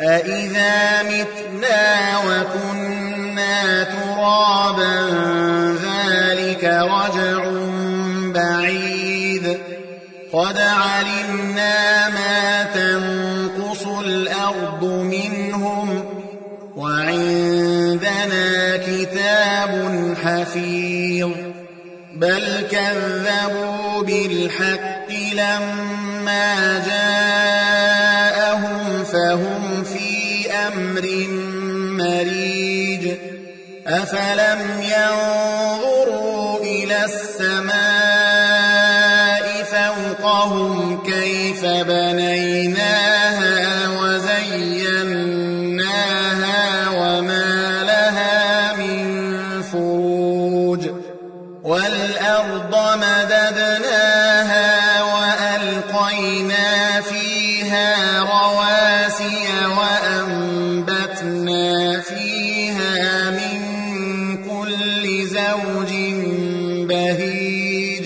أإذا متنا وكنا ترابا ذلك رجع بعيد. قد علمنا ما تنقص الأرض منهم وعندنا كتاب حفيظ. بل كذبوا بالحق لما جاءهم فهم في أمر مريج أفلم ينظروا إلى السماء فوقهم كيف بنيناها وزيناها وما لها من فروج والأرض مددناها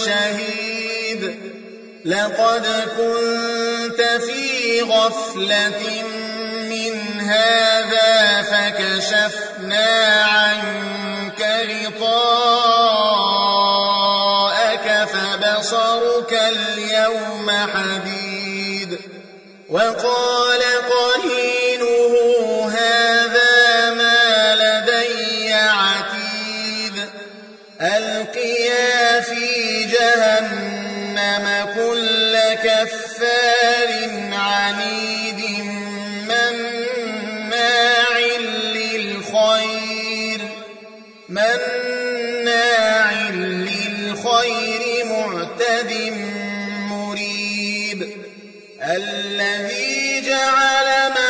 وشهيد لقد كنت في غفلة من هذا فكشفنا عنك غطاءك فبصرك اليوم حديد. وقال إِنَّمَا كُلَّ كَفَّارٍ عَنِيدٍ مَّنَّاعٍ لِّلْخَيْرِ مَّنَّاعٍ لِّلْخَيْرِ مُعْتَدٍ مُّرِيبٍ الَّذِي جَعَلَ مَا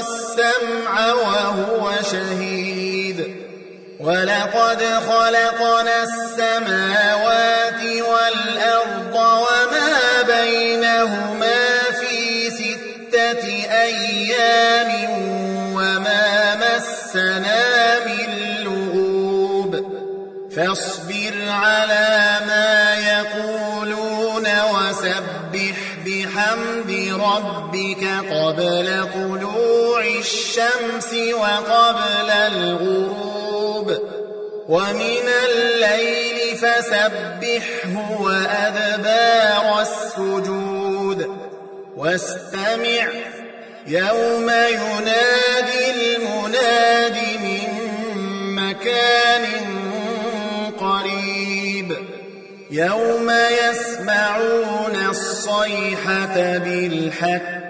السمع وهو شهيد. ولقد خلقنا السماوات والأرض وما بينهما في ستة أيام وما مسنا من لغوب. فاصبر على ما يقولون وسبح بحمد ربك قبل طلوع الشمس وقبل الغروب ومن الليل فسبحه وأدبار السجود واستمع يوم ينادي المناد من مكان قريب يوم يسمعون الصيحة بالحق